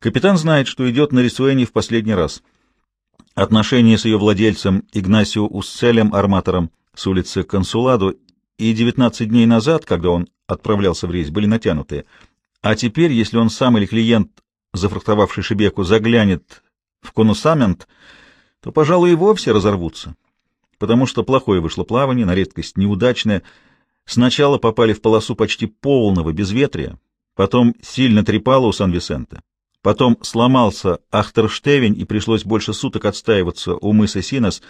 Капитан знает, что идет на Рисуэне в последний раз. Отношения с ее владельцем Игнасио Усцелем, арматором с улицы Консуладу, и 19 дней назад, когда он отправлялся в рейс, были натянутые. А теперь, если он сам или клиент, зафрахтовавший Шебеку, заглянет в конусамент, то, пожалуй, и вовсе разорвутся, потому что плохое вышло плавание, на редкость неудачное. Сначала попали в полосу почти полного безветрия, потом сильно трепало у Сан-Висенте. Потом сломался Ахтерштевень, и пришлось больше суток отстаиваться у мыса Синос.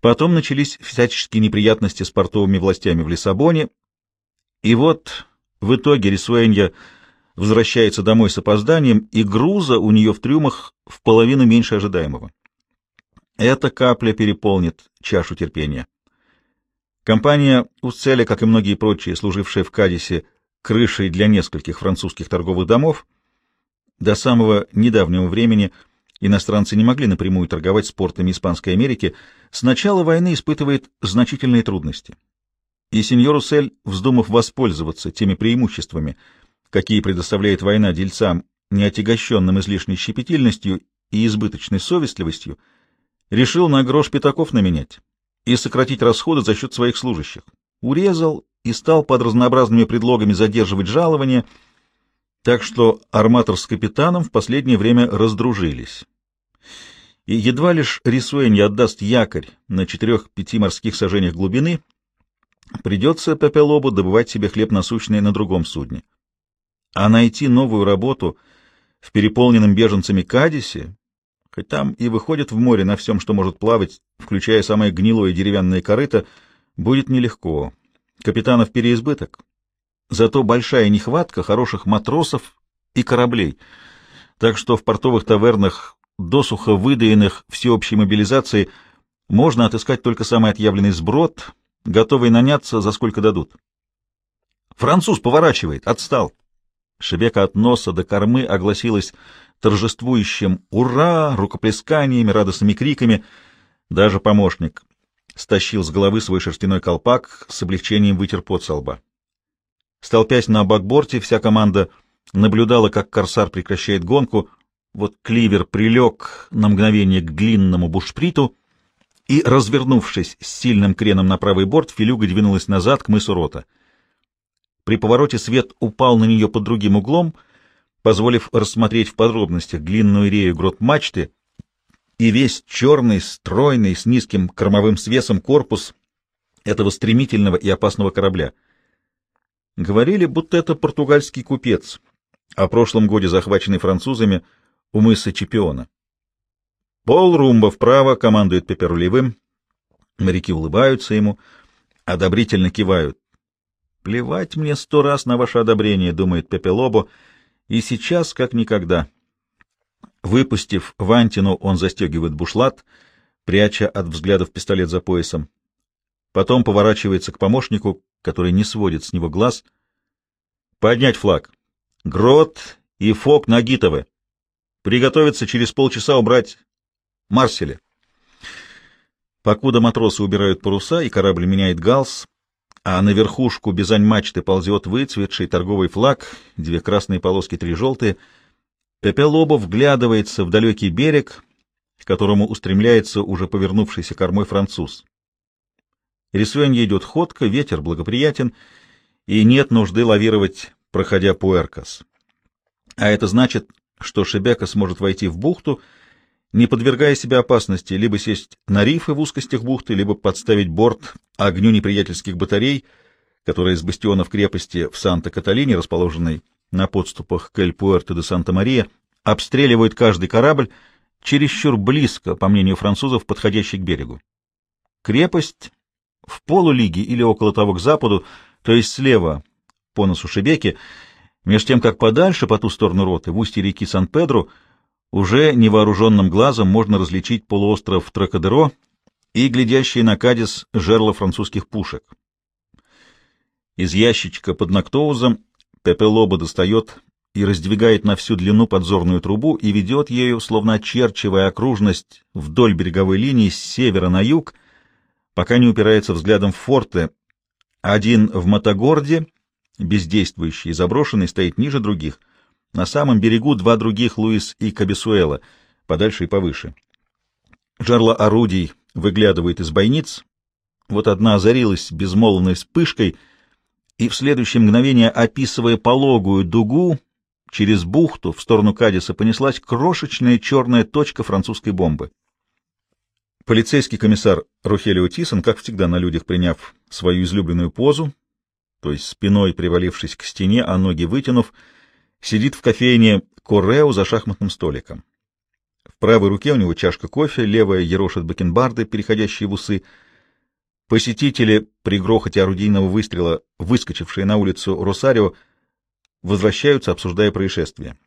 Потом начались всяческие неприятности с портовыми властями в Лиссабоне. И вот в итоге Рисуэнья возвращается домой с опозданием, и груза у нее в трюмах в половину меньше ожидаемого. Эта капля переполнит чашу терпения. Компания Уцеля, как и многие прочие, служившие в Кадисе крышей для нескольких французских торговых домов, до самого недавнего времени иностранцы не могли напрямую торговать с портами Испанской Америки, с начала войны испытывает значительные трудности. И сеньор Усель, вздумав воспользоваться теми преимуществами, какие предоставляет война дельцам, не отягощенным излишней щепетильностью и избыточной совестливостью, решил на грош пятаков наменять и сократить расходы за счет своих служащих. Урезал и стал под разнообразными предлогами задерживать жалования, так что арматор с капитаном в последнее время раздружились. И едва лишь Рисуэнь отдаст якорь на четырех-пяти морских сажениях глубины, придется Пепелобу добывать себе хлеб насущный на другом судне. А найти новую работу в переполненном беженцами Кадисе хоть там и выходит в море на всем, что может плавать, включая самое гнилое деревянное корыто, будет нелегко. Капитанов переизбыток. Зато большая нехватка хороших матросов и кораблей. Так что в портовых тавернах, досуха выдаенных всеобщей мобилизации, можно отыскать только самый отъявленный сброд, готовый наняться, за сколько дадут. Француз поворачивает, отстал. Шебека от носа до кормы огласилась торжествующим «Ура!» рукоплесканиями, радостными криками. Даже помощник стащил с головы свой шерстяной колпак, с облегчением вытер пот со лба. Столпясь на бакборте, вся команда наблюдала, как корсар прекращает гонку. Вот кливер прилег на мгновение к длинному бушприту, и, развернувшись с сильным креном на правый борт, филюга двинулась назад к мысу Рота. При повороте свет упал на нее под другим углом — позволив рассмотреть в подробностях длинную рею грот мачты и весь черный, стройный, с низким кормовым свесом корпус этого стремительного и опасного корабля. Говорили, будто это португальский купец, о прошлом годе захваченный французами у мыса Чемпиона. Пол Румба вправо командует Пеперулевым. Моряки улыбаются ему, одобрительно кивают. «Плевать мне сто раз на ваше одобрение», — думает Пепелобо, — и сейчас, как никогда. Выпустив Вантину, он застегивает бушлат, пряча от взглядов пистолет за поясом. Потом поворачивается к помощнику, который не сводит с него глаз. «Поднять флаг! Грот и Фок Нагитовы! Приготовиться через полчаса убрать Марселя!» Покуда матросы убирают паруса и корабль меняет галс, а на верхушку бизань-мачты ползет выцветший торговый флаг, две красные полоски, три желтые. Пепелобо вглядывается в далекий берег, к которому устремляется уже повернувшийся кормой француз. Рисуэнье идет ходко, ветер благоприятен, и нет нужды лавировать, проходя Пуэркас. А это значит, что Шебека сможет войти в бухту, не подвергая себя опасности, либо сесть на рифы в узкостях бухты, либо подставить борт огню неприятельских батарей, которые из бастионов крепости в Санта-Каталине, расположенной на подступах к Эль-Пуэрто де Санта-Мария, обстреливают каждый корабль чересчур близко, по мнению французов, подходящий к берегу. Крепость в полулиге или около того к западу, то есть слева по носу Шебеки, меж тем как подальше, по ту сторону роты, в устье реки Сан-Педро, уже невооруженным глазом можно различить полуостров Тракадеро и глядящие на Кадис жерла французских пушек. Из ящичка под Нактоузом Пепелоба достает и раздвигает на всю длину подзорную трубу и ведет ею, словно очерчивая окружность вдоль береговой линии с севера на юг, пока не упирается взглядом в форты. Один в Мотогорде, бездействующий и заброшенный, стоит ниже других — На самом берегу два других Луис и Кабесуэла, подальше и повыше. Жерла орудий выглядывает из бойниц. Вот одна озарилась безмолвной вспышкой, и в следующее мгновение, описывая пологую дугу, через бухту в сторону Кадиса понеслась крошечная черная точка французской бомбы. Полицейский комиссар Рухелио Тисон, как всегда на людях приняв свою излюбленную позу, то есть спиной привалившись к стене, а ноги вытянув, сидит в кофейне Корео за шахматным столиком. В правой руке у него чашка кофе, левая ерошит бакенбарды, переходящие в усы. Посетители при грохоте орудийного выстрела, выскочившие на улицу Росарио, возвращаются, обсуждая происшествие.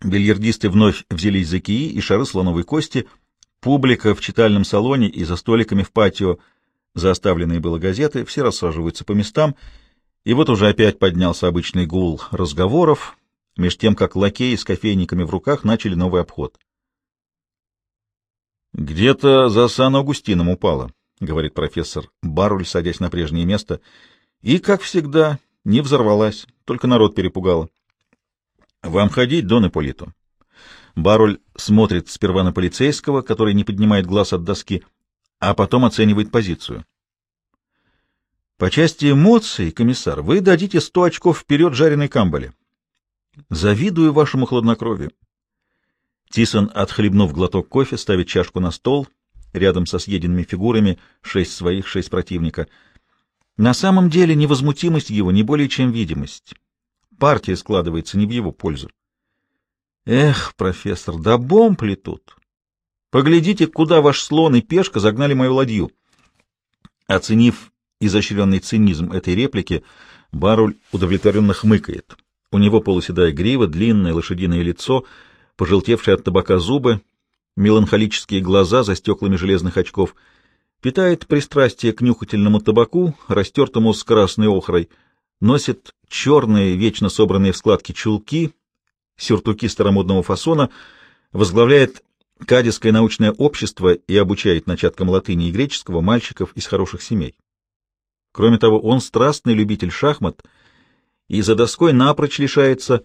Бильярдисты вновь взялись за кии и шары слоновой кости, публика в читальном салоне и за столиками в патио, за оставленные было газеты, все рассаживаются по местам, и вот уже опять поднялся обычный гул разговоров, меж тем, как лакеи с кофейниками в руках начали новый обход. «Где-то за Сан-Августином упало», — говорит профессор Баруль, садясь на прежнее место, — «и, как всегда, не взорвалась, только народ перепугала. Вам ходить, Дон Ипполиту? Баруль смотрит сперва на полицейского, который не поднимает глаз от доски, а потом оценивает позицию. По части эмоций, комиссар, вы дадите сто очков вперед жареной камбале. Завидую вашему хладнокровию. Тисон, отхлебнув глоток кофе, ставит чашку на стол, рядом со съеденными фигурами, шесть своих, шесть противника — на самом деле невозмутимость его не более чем видимость. Партия складывается не в его пользу. Эх, профессор, да бомб плетут. Поглядите, куда ваш слон и пешка загнали мою ладью. Оценив изощренный цинизм этой реплики, Баруль удовлетворенно хмыкает. У него полуседая грива, длинное лошадиное лицо, пожелтевшие от табака зубы, меланхолические глаза за стеклами железных очков — питает пристрастие к нюхательному табаку, растертому с красной охрой, носит черные, вечно собранные в складки чулки, сюртуки старомодного фасона, возглавляет Кадисское научное общество и обучает начаткам латыни и греческого мальчиков из хороших семей. Кроме того, он страстный любитель шахмат и за доской напрочь лишается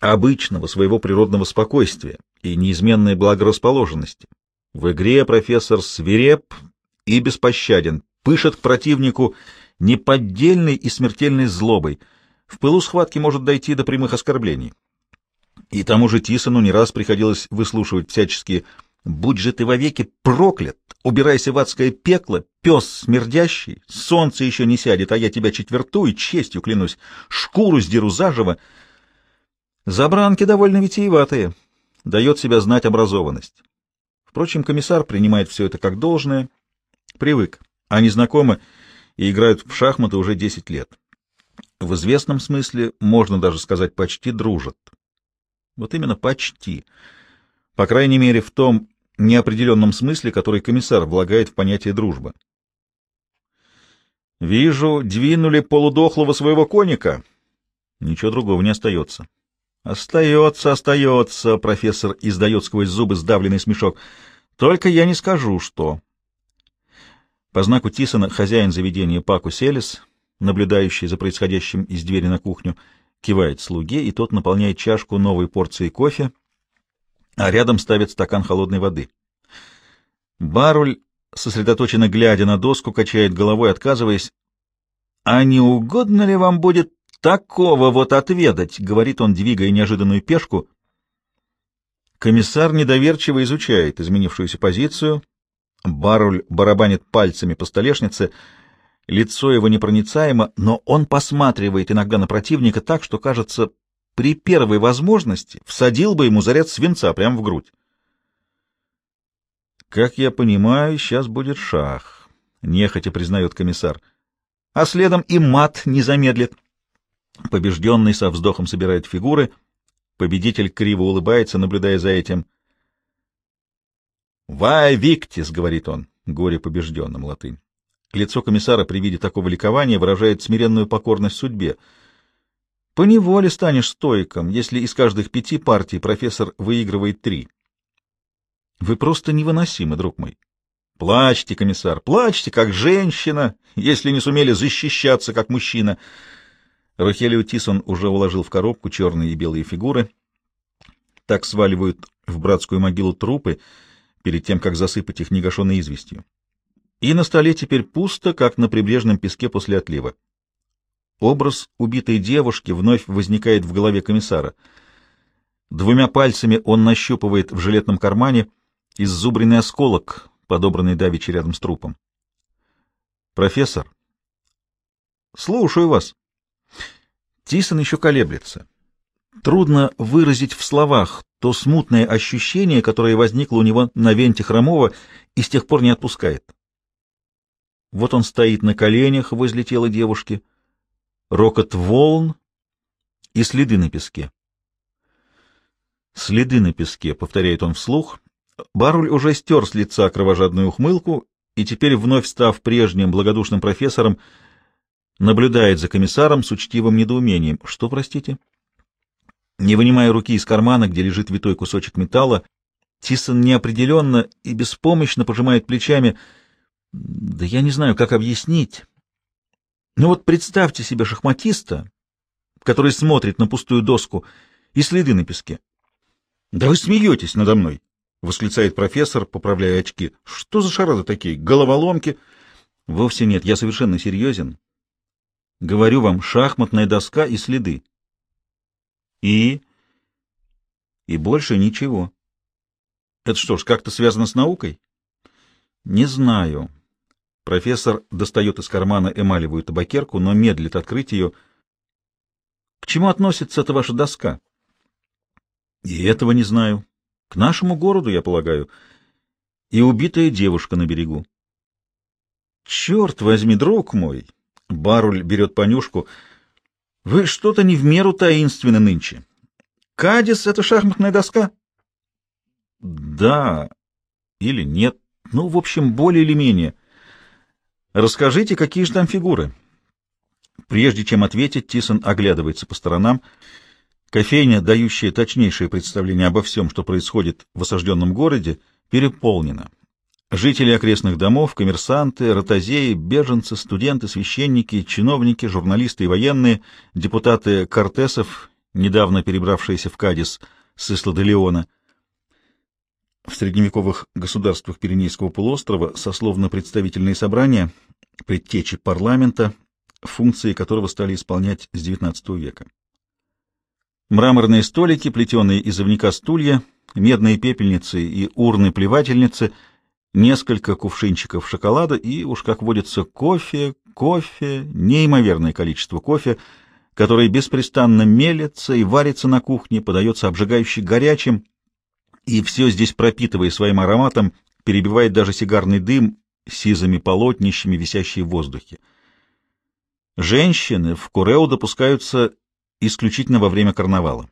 обычного своего природного спокойствия и неизменной благорасположенности. В игре профессор свиреп, и беспощаден, пышет к противнику неподдельной и смертельной злобой. В пылу схватки может дойти до прямых оскорблений. И тому же Тисону не раз приходилось выслушивать всяческие «Будь же ты вовеки проклят! Убирайся в адское пекло! Пес смердящий! Солнце еще не сядет, а я тебя четвертую, честью клянусь! Шкуру сдеру заживо!» Забранки довольно витиеватые. Дает себя знать образованность. Впрочем, комиссар принимает все это как должное Привык. Они знакомы и играют в шахматы уже 10 лет. В известном смысле, можно даже сказать, почти дружат. Вот именно почти. По крайней мере, в том неопределенном смысле, который комиссар влагает в понятие дружба. «Вижу, двинули полудохлого своего коника». Ничего другого не остается. «Остается, остается», — профессор издает сквозь зубы сдавленный смешок. «Только я не скажу, что...» По знаку Тисона хозяин заведения Паку Селес, наблюдающий за происходящим из двери на кухню, кивает слуге, и тот наполняет чашку новой порцией кофе, а рядом ставит стакан холодной воды. Баруль, сосредоточенно глядя на доску, качает головой, отказываясь. — А не угодно ли вам будет такого вот отведать? — говорит он, двигая неожиданную пешку. Комиссар недоверчиво изучает изменившуюся позицию — Баруль барабанит пальцами по столешнице, лицо его непроницаемо, но он посматривает иногда на противника так, что, кажется, при первой возможности всадил бы ему заряд свинца прямо в грудь. «Как я понимаю, сейчас будет шах», — нехотя признает комиссар. «А следом и мат не замедлит». Побежденный со вздохом собирает фигуры, победитель криво улыбается, наблюдая за этим — «Вай виктис», — говорит он, горе побежденным латынь. Лицо комиссара при виде такого ликования выражает смиренную покорность судьбе. Поневоле станешь стоиком, если из каждых пяти партий профессор выигрывает три. Вы просто невыносимы, друг мой. Плачьте, комиссар, плачьте, как женщина, если не сумели защищаться, как мужчина. Рахелио Тисон уже уложил в коробку черные и белые фигуры — Так сваливают в братскую могилу трупы перед тем, как засыпать их негашенной известью. И на столе теперь пусто, как на прибрежном песке после отлива. Образ убитой девушки вновь возникает в голове комиссара. Двумя пальцами он нащупывает в жилетном кармане иззубренный осколок, подобранный давеча рядом с трупом. «Профессор?» «Слушаю вас». Тисон еще колеблется. Трудно выразить в словах то смутное ощущение, которое возникло у него на венте Хромова и с тех пор не отпускает. Вот он стоит на коленях возле тела девушки, рокот волн и следы на песке. «Следы на песке», — повторяет он вслух. Баруль уже стер с лица кровожадную ухмылку и теперь, вновь став прежним благодушным профессором, наблюдает за комиссаром с учтивым недоумением. «Что, простите?» Не вынимая руки из кармана, где лежит витой кусочек металла, Тисон неопределенно и беспомощно пожимает плечами. Да я не знаю, как объяснить. Ну вот представьте себе шахматиста, который смотрит на пустую доску и следы на песке. — Да вы смеетесь надо мной! — восклицает профессор, поправляя очки. — Что за шарады такие? Головоломки? — Вовсе нет, я совершенно серьезен. Говорю вам, шахматная доска и следы. И? И больше ничего. Это что ж, как-то связано с наукой? Не знаю. Профессор достает из кармана эмалевую табакерку, но медлит открыть ее. К чему относится эта ваша доска? И этого не знаю. К нашему городу, я полагаю. И убитая девушка на берегу. Черт возьми, друг мой! Баруль берет понюшку — вы что-то не в меру таинственны нынче. Кадис — это шахматная доска? Да. Или нет. Ну, в общем, более или менее. Расскажите, какие же там фигуры? Прежде чем ответить, Тисон оглядывается по сторонам. Кофейня, дающая точнейшее представление обо всем, что происходит в осажденном городе, переполнена. Жители окрестных домов, коммерсанты, ротозеи, беженцы, студенты, священники, чиновники, журналисты и военные, депутаты Кортесов, недавно перебравшиеся в Кадис с Исла-де-Леона. В средневековых государствах Пиренейского полуострова сословно-представительные собрания, предтечи парламента, функции которого стали исполнять с XIX века. Мраморные столики, плетеные из овняка стулья, медные пепельницы и урны-плевательницы — несколько кувшинчиков шоколада и, уж как водится, кофе, кофе, неимоверное количество кофе, который беспрестанно мелется и варится на кухне, подается обжигающе горячим, и все здесь, пропитывая своим ароматом, перебивает даже сигарный дым сизыми полотнищами, висящие в воздухе. Женщины в Курео допускаются исключительно во время карнавала.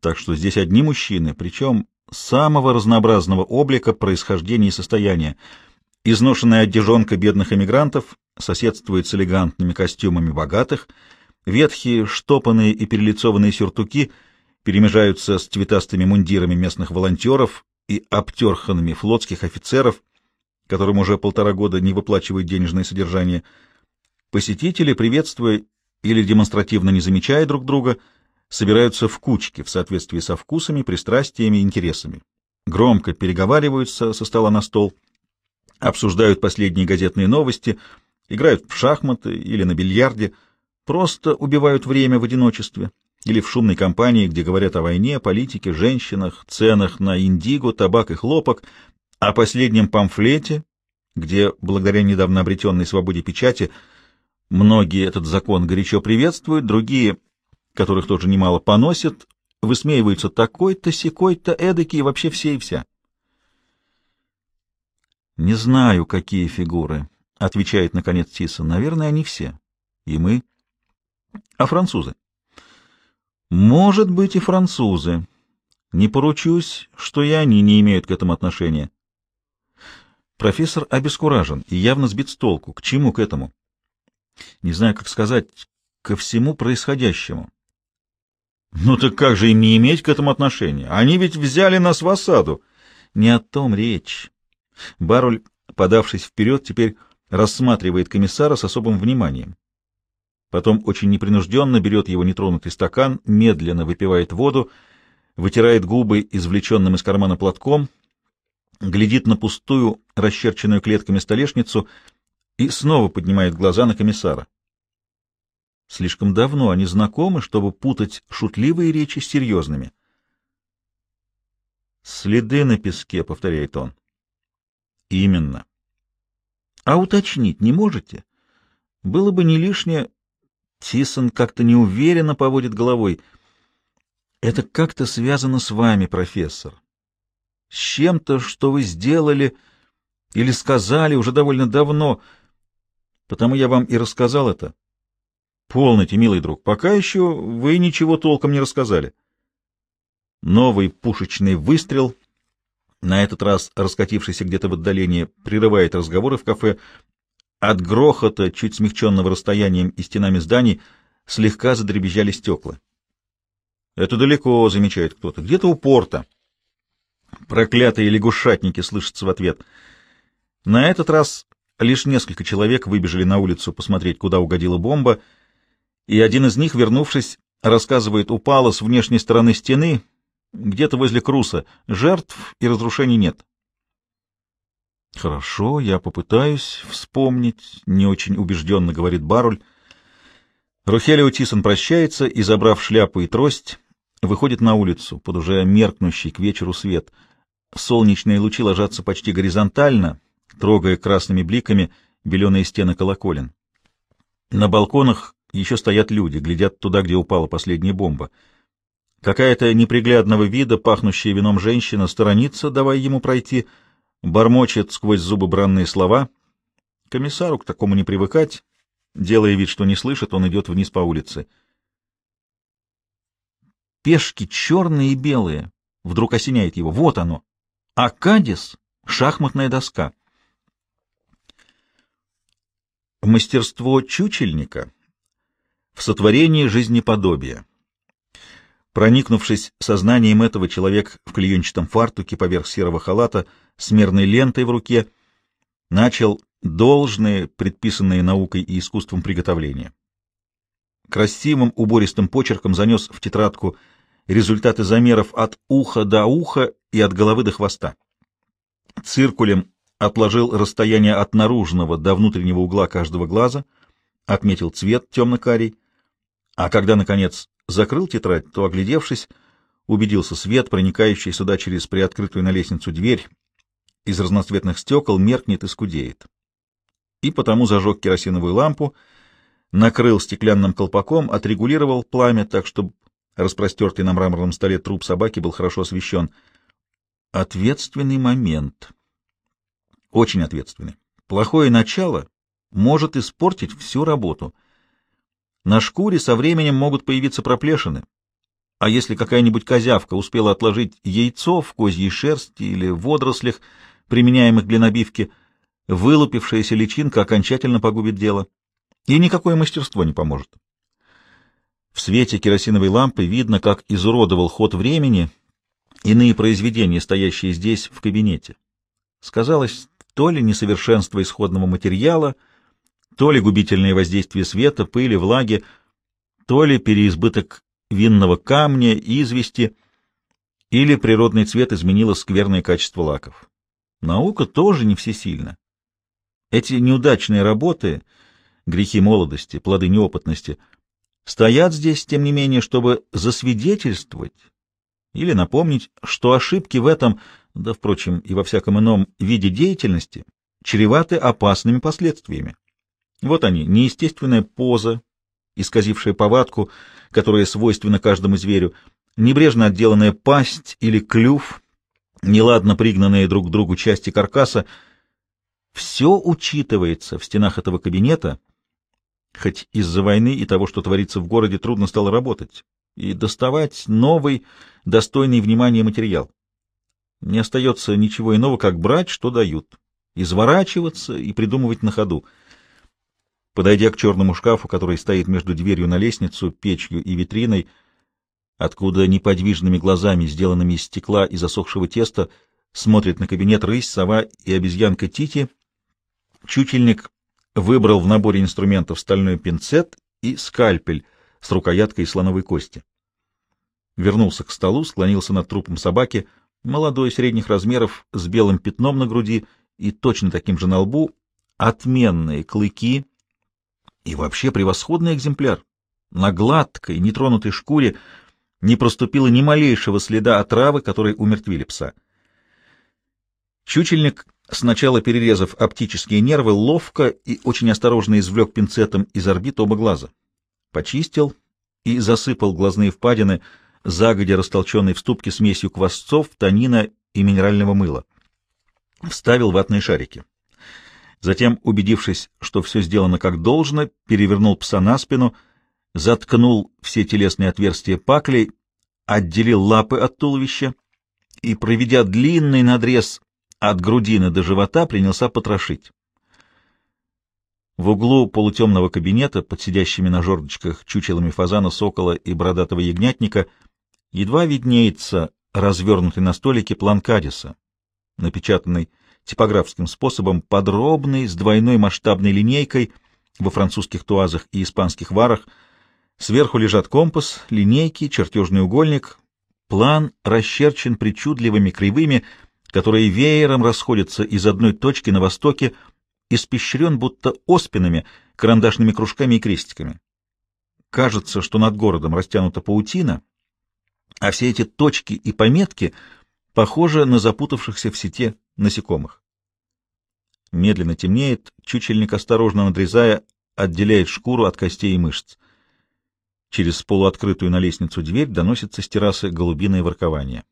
Так что здесь одни мужчины, причем самого разнообразного облика, происхождения и состояния. Изношенная одежонка бедных эмигрантов соседствует с элегантными костюмами богатых, ветхие, штопанные и перелицованные сюртуки перемежаются с цветастыми мундирами местных волонтеров и обтерханными флотских офицеров, которым уже полтора года не выплачивают денежное содержание. Посетители, приветствуя или демонстративно не замечая друг друга, — собираются в кучки в соответствии со вкусами, пристрастиями и интересами. Громко переговариваются со стола на стол, обсуждают последние газетные новости, играют в шахматы или на бильярде, просто убивают время в одиночестве или в шумной компании, где говорят о войне, политике, женщинах, ценах на индиго, табак и хлопок, о последнем памфлете, где, благодаря недавно обретенной свободе печати, многие этот закон горячо приветствуют, другие — которых тоже немало поносят, высмеиваются такой-то, секой-то, эдакий, вообще все и вся. «Не знаю, какие фигуры», — отвечает, наконец, Тисон. «Наверное, они все. И мы. А французы?» «Может быть, и французы. Не поручусь, что и они не имеют к этому отношения». Профессор обескуражен и явно сбит с толку. К чему к этому? Не знаю, как сказать, ко всему происходящему. Ну так как же им не иметь к этому отношения? Они ведь взяли нас в осаду. Не о том речь. Баруль, подавшись вперед, теперь рассматривает комиссара с особым вниманием. Потом очень непринужденно берет его нетронутый стакан, медленно выпивает воду, вытирает губы извлеченным из кармана платком, глядит на пустую, расчерченную клетками столешницу и снова поднимает глаза на комиссара. Слишком давно они знакомы, чтобы путать шутливые речи с серьезными. «Следы на песке», — повторяет он. «Именно». «А уточнить не можете? Было бы не лишнее...» Тисон как-то неуверенно поводит головой. «Это как-то связано с вами, профессор. С чем-то, что вы сделали или сказали уже довольно давно. Потому я вам и рассказал это. Полноте, милый друг, пока еще вы ничего толком не рассказали. Новый пушечный выстрел, на этот раз раскатившийся где-то в отдалении, прерывает разговоры в кафе. От грохота, чуть смягченного расстоянием и стенами зданий, слегка задребезжали стекла. «Это далеко», — замечает кто-то, — «где-то у порта». «Проклятые лягушатники!» — слышится в ответ. На этот раз лишь несколько человек выбежали на улицу посмотреть, куда угодила бомба, и один из них, вернувшись, рассказывает, упала с внешней стороны стены, где-то возле Круса. Жертв и разрушений нет. Хорошо, я попытаюсь вспомнить, не очень убежденно говорит Баруль. Рухелио Тисон прощается и, забрав шляпу и трость, выходит на улицу под уже меркнущий к вечеру свет. Солнечные лучи ложатся почти горизонтально, трогая красными бликами беленые стены колоколен. На балконах еще стоят люди, глядят туда, где упала последняя бомба — Какая-то неприглядного вида, пахнущая вином женщина, сторонится, давая ему пройти, бормочет сквозь зубы бранные слова. Комиссару к такому не привыкать. Делая вид, что не слышит, он идет вниз по улице. Пешки черные и белые. Вдруг осеняет его. Вот оно. Акадис — шахматная доска. Мастерство чучельника в сотворении жизнеподобия. Проникнувшись сознанием этого, человек в клеенчатом фартуке поверх серого халата с мерной лентой в руке начал должные, предписанные наукой и искусством приготовления. Красивым убористым почерком занес в тетрадку результаты замеров от уха до уха и от головы до хвоста. Циркулем отложил расстояние от наружного до внутреннего угла каждого глаза, отметил цвет темно-карий, а когда, наконец, закрыл тетрадь, то, оглядевшись, убедился свет, проникающий сюда через приоткрытую на лестницу дверь, из разноцветных стекол меркнет и скудеет. И потому зажег керосиновую лампу, накрыл стеклянным колпаком, отрегулировал пламя так, чтобы распростертый на мраморном столе труп собаки был хорошо освещен. Ответственный момент. Очень ответственный. Плохое начало может испортить всю работу — на шкуре со временем могут появиться проплешины. А если какая-нибудь козявка успела отложить яйцо в козьей шерсти или водорослях, применяемых для набивки, вылупившаяся личинка окончательно погубит дело. И никакое мастерство не поможет. В свете керосиновой лампы видно, как изуродовал ход времени иные произведения, стоящие здесь, в кабинете. Сказалось то ли несовершенство исходного материала — то ли губительное воздействие света, пыли, влаги, то ли переизбыток винного камня, извести, или природный цвет изменило скверное качество лаков. Наука тоже не всесильна. Эти неудачные работы, грехи молодости, плоды неопытности, стоят здесь, тем не менее, чтобы засвидетельствовать или напомнить, что ошибки в этом, да, впрочем, и во всяком ином виде деятельности, чреваты опасными последствиями. Вот они, неестественная поза, исказившая повадку, которая свойственна каждому зверю, небрежно отделанная пасть или клюв, неладно пригнанные друг к другу части каркаса. Все учитывается в стенах этого кабинета, хоть из-за войны и того, что творится в городе, трудно стало работать и доставать новый, достойный внимания материал. Не остается ничего иного, как брать, что дают, изворачиваться и придумывать на ходу — Подойдя к черному шкафу, который стоит между дверью на лестницу, печью и витриной, откуда неподвижными глазами, сделанными из стекла и засохшего теста, смотрит на кабинет рысь, сова и обезьянка Тити, чучельник выбрал в наборе инструментов стальной пинцет и скальпель с рукояткой слоновой кости. вернулся к столу, склонился над трупом собаки, молодой средних размеров, с белым пятном на груди и точно таким же на лбу, отменные клыки и вообще превосходный экземпляр. На гладкой, нетронутой шкуре не проступило ни малейшего следа отравы, которой умертвили пса. Чучельник, сначала перерезав оптические нервы, ловко и очень осторожно извлек пинцетом из орбит оба глаза. Почистил и засыпал глазные впадины, загодя растолченной в ступке смесью квасцов, танина и минерального мыла. Вставил ватные шарики. Затем, убедившись, что все сделано как должно, перевернул пса на спину, заткнул все телесные отверстия паклей, отделил лапы от туловища и, проведя длинный надрез от грудины до живота, принялся потрошить. В углу полутемного кабинета, под сидящими на жердочках чучелами фазана, сокола и бородатого ягнятника, едва виднеется развернутый на столике план Кадиса, напечатанный типографским способом, подробный, с двойной масштабной линейкой во французских туазах и испанских варах. Сверху лежат компас, линейки, чертежный угольник. План расчерчен причудливыми кривыми, которые веером расходятся из одной точки на востоке, испещрен будто оспинами, карандашными кружками и крестиками. Кажется, что над городом растянута паутина, а все эти точки и пометки похожи на запутавшихся в сети насекомых. Медленно темнеет, чучельник, осторожно надрезая, отделяет шкуру от костей и мышц. Через полуоткрытую на лестницу дверь доносится с террасы голубиное воркование.